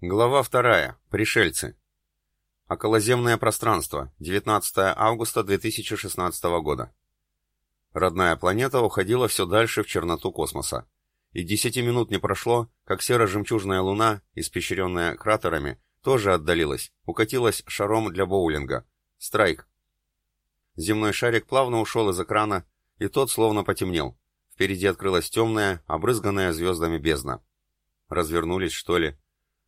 Глава вторая. Пришельцы. Околоземное пространство. 19 августа 2016 года. Родная планета уходила все дальше в черноту космоса. И десяти минут не прошло, как серо-жемчужная луна, испещренная кратерами, тоже отдалилась, укатилась шаром для боулинга. Страйк. Земной шарик плавно ушел из экрана, и тот словно потемнел. Впереди открылась темная, обрызганная звездами бездна. Развернулись, что ли?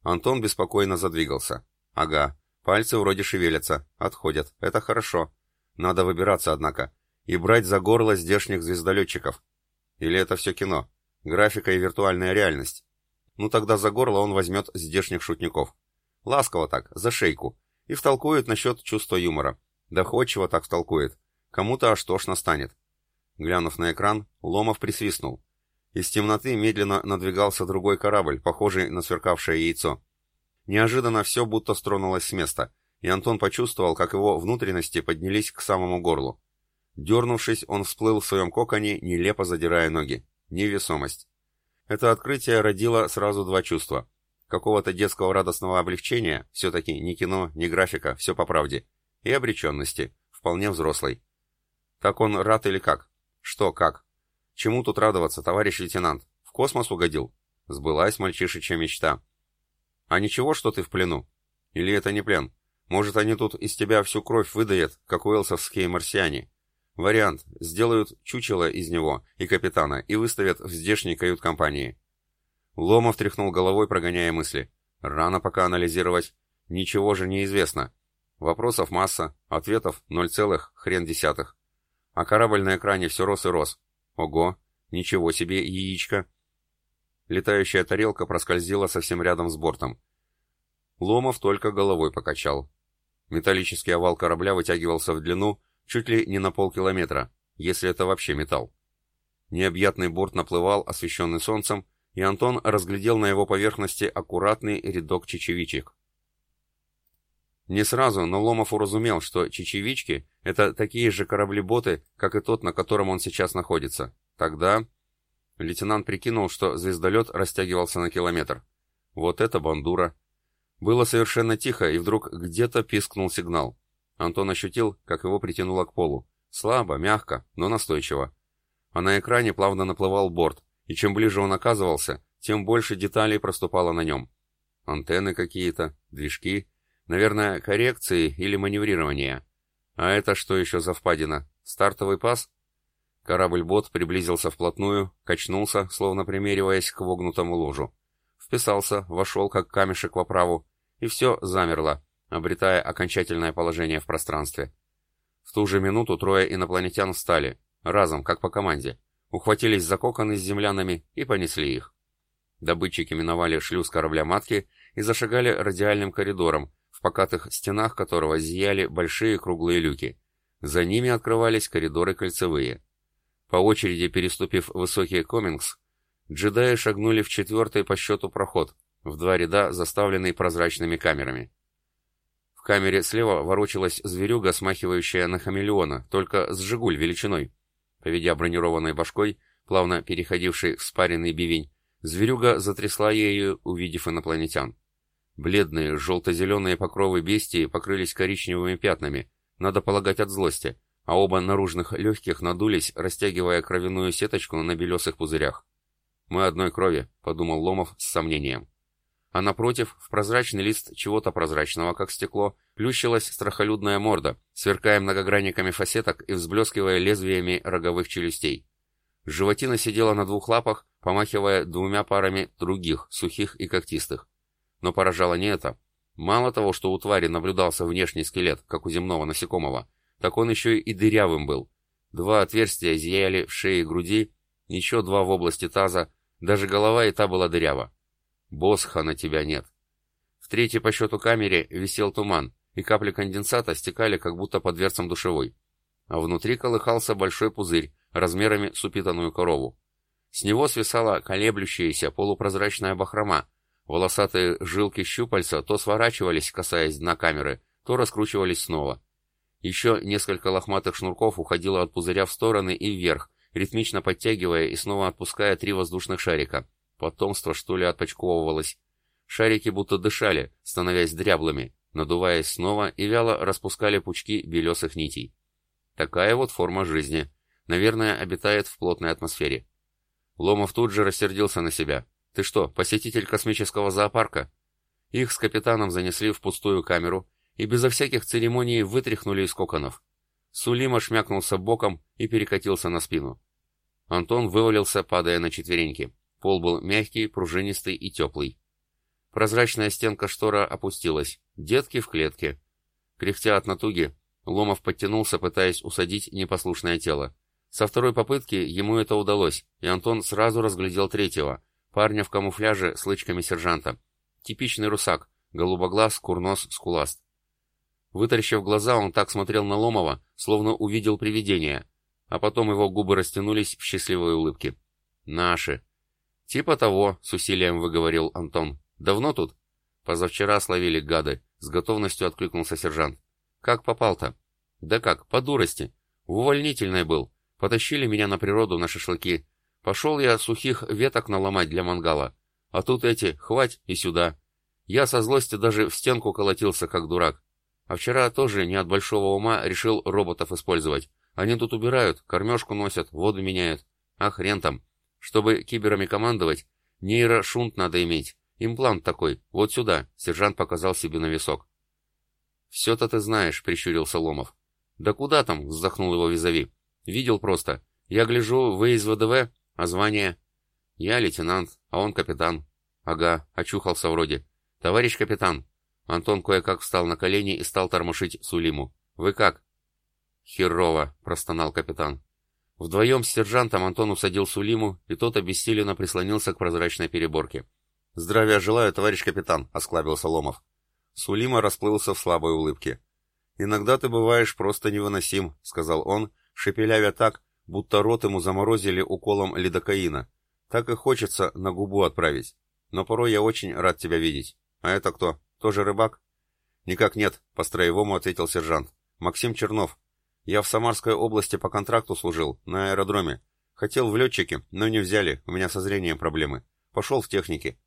Антон беспокойно задвигался. Ага, пальцы вроде шевелятся, отходят, это хорошо. Надо выбираться, однако, и брать за горло здешних звездолетчиков. Или это все кино? Графика и виртуальная реальность? Ну тогда за горло он возьмет здешних шутников. Ласково так, за шейку. И втолкует насчет чувства юмора. Доходчиво так втолкует. Кому-то аж тошно станет. Глянув на экран, Ломов присвистнул. Из темноты медленно надвигался другой корабль, похожий на сверкавшее яйцо. Неожиданно все будто стронулось с места, и Антон почувствовал, как его внутренности поднялись к самому горлу. Дернувшись, он всплыл в своем коконе, нелепо задирая ноги. Невесомость. Это открытие родило сразу два чувства. Какого-то детского радостного облегчения, все-таки ни кино, ни графика, все по правде, и обреченности, вполне взрослой. Так он рад или как? Что, как? Чему тут радоваться, товарищ лейтенант? В космос угодил? Сбылась мальчишечья мечта. А ничего, что ты в плену? Или это не плен? Может, они тут из тебя всю кровь выдаят, как уэлсовские марсиане? Вариант. Сделают чучело из него и капитана и выставят в здешней кают-компании. Ломов тряхнул головой, прогоняя мысли. Рано пока анализировать. Ничего же не известно. Вопросов масса, ответов ноль целых хрен десятых. А корабль на экране все рос и рос. Ого, ничего себе яичко. Летающая тарелка проскользила совсем рядом с бортом. Ломов только головой покачал. Металлический овал корабля вытягивался в длину чуть ли не на полкилометра, если это вообще металл. Необъятный борт наплывал, освещенный солнцем, и Антон разглядел на его поверхности аккуратный рядок чечевичек. Не сразу, но Ломов уразумел, что чечевички — это такие же корабли-боты, как и тот, на котором он сейчас находится. Тогда... Лейтенант прикинул, что звездолет растягивался на километр. Вот это бандура. Было совершенно тихо, и вдруг где-то пискнул сигнал. Антон ощутил, как его притянуло к полу. Слабо, мягко, но настойчиво. А на экране плавно наплывал борт, и чем ближе он оказывался, тем больше деталей проступало на нем. Антенны какие-то, движки — Наверное, коррекции или маневрирования. А это что еще за впадина? Стартовый пас? Корабль-бот приблизился вплотную, качнулся, словно примериваясь к вогнутому ложу. Вписался, вошел как камешек в оправу, и все замерло, обретая окончательное положение в пространстве. В ту же минуту трое инопланетян встали, разом, как по команде, ухватились за коконы с землянами и понесли их. Добытчики миновали шлюз корабля-матки и зашагали радиальным коридором, в покатых стенах которого зияли большие круглые люки. За ними открывались коридоры кольцевые. По очереди переступив высокий комингс, джедаи шагнули в четвертый по счету проход, в два ряда заставленный прозрачными камерами. В камере слева ворочалась зверюга, смахивающая на хамелеона, только с жигуль величиной. Поведя бронированной башкой, плавно переходивший в спаренный бивень, зверюга затрясла ею, увидев инопланетян. Бледные, желто-зеленые покровы бестии покрылись коричневыми пятнами, надо полагать от злости, а оба наружных легких надулись, растягивая кровяную сеточку на белесых пузырях. «Мы одной крови», — подумал Ломов с сомнением. А напротив, в прозрачный лист чего-то прозрачного, как стекло, плющилась страхолюдная морда, сверкая многогранниками фасеток и взблескивая лезвиями роговых челюстей. Животина сидела на двух лапах, помахивая двумя парами других, сухих и когтистых. Но поражало не это. Мало того, что у твари наблюдался внешний скелет, как у земного насекомого, так он еще и дырявым был. Два отверстия зияли в шее и груди, еще два в области таза, даже голова и та была дырява. Босха на тебя нет. В третьей по счету камере висел туман, и капли конденсата стекали как будто под дверцем душевой. А внутри колыхался большой пузырь, размерами с упитанную корову. С него свисала колеблющаяся полупрозрачная бахрома, Волосатые жилки щупальца то сворачивались, касаясь дна камеры, то раскручивались снова. Еще несколько лохматых шнурков уходило от пузыря в стороны и вверх, ритмично подтягивая и снова отпуская три воздушных шарика. Потомство, что ли, отпочковывалось. Шарики будто дышали, становясь дряблыми, надуваясь снова и вяло распускали пучки белесых нитей. Такая вот форма жизни. Наверное, обитает в плотной атмосфере. Ломов тут же рассердился на себя. «Ты что, посетитель космического зоопарка?» Их с капитаном занесли в пустую камеру и безо всяких церемоний вытряхнули из коконов. Сулима шмякнулся боком и перекатился на спину. Антон вывалился, падая на четвереньки. Пол был мягкий, пружинистый и теплый. Прозрачная стенка штора опустилась. Детки в клетке. Кряхтя от натуги, Ломов подтянулся, пытаясь усадить непослушное тело. Со второй попытки ему это удалось, и Антон сразу разглядел третьего, парня в камуфляже с лычками сержанта. Типичный русак, голубоглаз, курнос, скуласт. Вытаращив глаза, он так смотрел на Ломова, словно увидел привидение, а потом его губы растянулись в счастливой улыбке. «Наши». «Типа того», — с усилием выговорил Антон. «Давно тут?» «Позавчера словили гады», — с готовностью откликнулся сержант. «Как попал-то?» «Да как, по дурости. В увольнительной был. Потащили меня на природу на шашлыки. Пошел я сухих веток наломать для мангала. А тут эти, хвать и сюда. Я со злости даже в стенку колотился, как дурак. А вчера тоже не от большого ума решил роботов использовать. Они тут убирают, кормежку носят, воду меняют. А хрен там. Чтобы киберами командовать, нейрошунт надо иметь. Имплант такой, вот сюда, сержант показал себе на висок. «Все-то ты знаешь», — прищурился Ломов. «Да куда там?» — вздохнул его визави. «Видел просто. Я гляжу, вы из ВДВ, а звание?» «Я лейтенант, а он капитан». «Ага, очухался вроде. Товарищ капитан, Антон кое-как встал на колени и стал тормошить Сулиму. «Вы как?» «Херово», — простонал капитан. Вдвоем с сержантом Антон усадил Сулиму, и тот обессиленно прислонился к прозрачной переборке. «Здравия желаю, товарищ капитан», — осклабился Ломов. Сулима расплылся в слабой улыбке. «Иногда ты бываешь просто невыносим», — сказал он, шепелявя так, будто рот ему заморозили уколом лидокаина. «Так и хочется на губу отправить. Но порой я очень рад тебя видеть. А это кто?» Тоже рыбак? Никак нет, по-строевому ответил сержант. Максим Чернов. Я в Самарской области по контракту служил, на аэродроме. Хотел в летчике, но не взяли, у меня со зрением проблемы. Пошел в технике.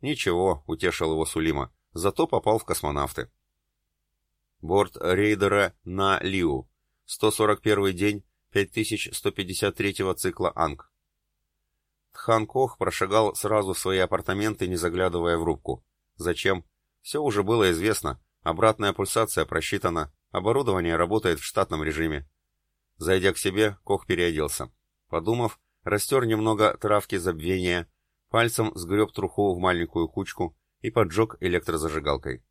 Ничего, утешил его Сулима, зато попал в космонавты. Борт рейдера на Лиу. 141 день 5153 цикла Анг. Тхан Кох прошагал сразу в свои апартаменты, не заглядывая в рубку. Зачем? Все уже было известно, обратная пульсация просчитана, оборудование работает в штатном режиме. Зайдя к себе, Кох переоделся. Подумав, растер немного травки забвения, пальцем сгреб труху в маленькую кучку и поджег электрозажигалкой.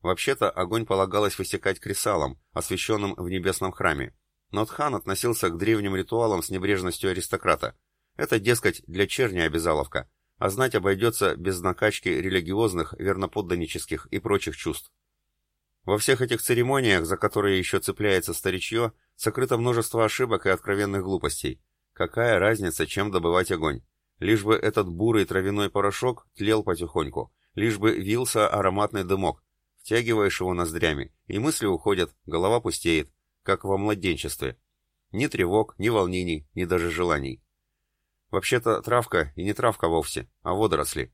Вообще-то огонь полагалось высекать кресалом, освященным в небесном храме, но Тхан относился к древним ритуалам с небрежностью аристократа. Это, дескать, для черни обязаловка, а знать обойдется без накачки религиозных, верноподданнических и прочих чувств. Во всех этих церемониях, за которые еще цепляется старичье, сокрыто множество ошибок и откровенных глупостей. Какая разница, чем добывать огонь? Лишь бы этот бурый травяной порошок тлел потихоньку, лишь бы вился ароматный дымок. Втягиваешь его ноздрями, и мысли уходят, голова пустеет, как во младенчестве. Ни тревог, ни волнений, ни даже желаний. Вообще-то травка и не травка вовсе, а водоросли.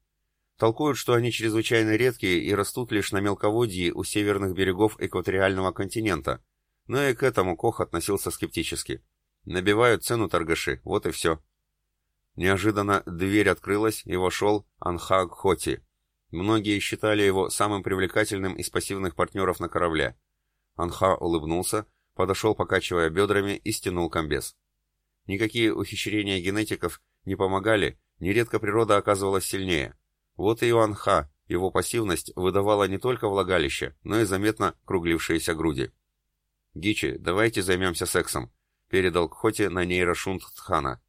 Толкуют, что они чрезвычайно редкие и растут лишь на мелководье у северных берегов экваториального континента. Но и к этому Кох относился скептически. Набивают цену торгаши, вот и все. Неожиданно дверь открылась, и вошел Анхаг Хоти. Многие считали его самым привлекательным из пассивных партнеров на корабле. Анха улыбнулся, подошел, покачивая бедрами, и стянул комбез. Никакие ухищрения генетиков не помогали, нередко природа оказывалась сильнее. Вот и Иоанн Ха, его пассивность выдавала не только влагалище, но и заметно круглившиеся груди. «Гичи, давайте займемся сексом», — передал Кхоти на нейрошунт Тхана.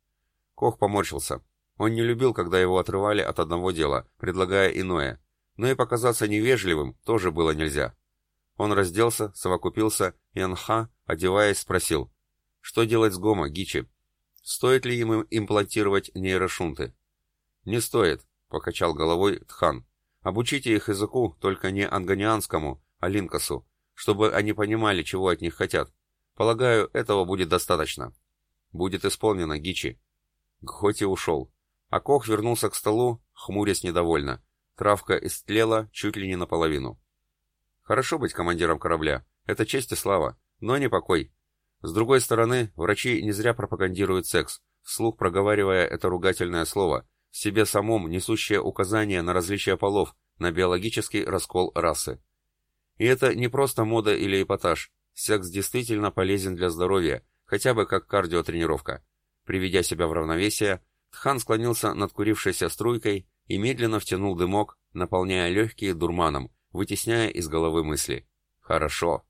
Кох поморщился. Он не любил, когда его отрывали от одного дела, предлагая иное. Но и показаться невежливым тоже было нельзя. Он разделся, совокупился, и Анха, одеваясь, спросил, «Что делать с Гома, Гичи?» Стоит ли им имплантировать нейрошунты? Не стоит, покачал головой Тхан. Обучите их языку, только не анганианскому, а линкасу, чтобы они понимали, чего от них хотят. Полагаю, этого будет достаточно. Будет исполнено, Гичи. Гхоти ушел. А Кох вернулся к столу, хмурясь недовольно. Травка истлела чуть ли не наполовину. Хорошо быть командиром корабля. Это честь и слава, но не покой. С другой стороны, врачи не зря пропагандируют секс, вслух проговаривая это ругательное слово, себе самом несущее указание на различие полов, на биологический раскол расы. И это не просто мода или эпатаж. Секс действительно полезен для здоровья, хотя бы как кардиотренировка. Приведя себя в равновесие, Тхан склонился над курившейся струйкой и медленно втянул дымок, наполняя легкие дурманом, вытесняя из головы мысли. Хорошо.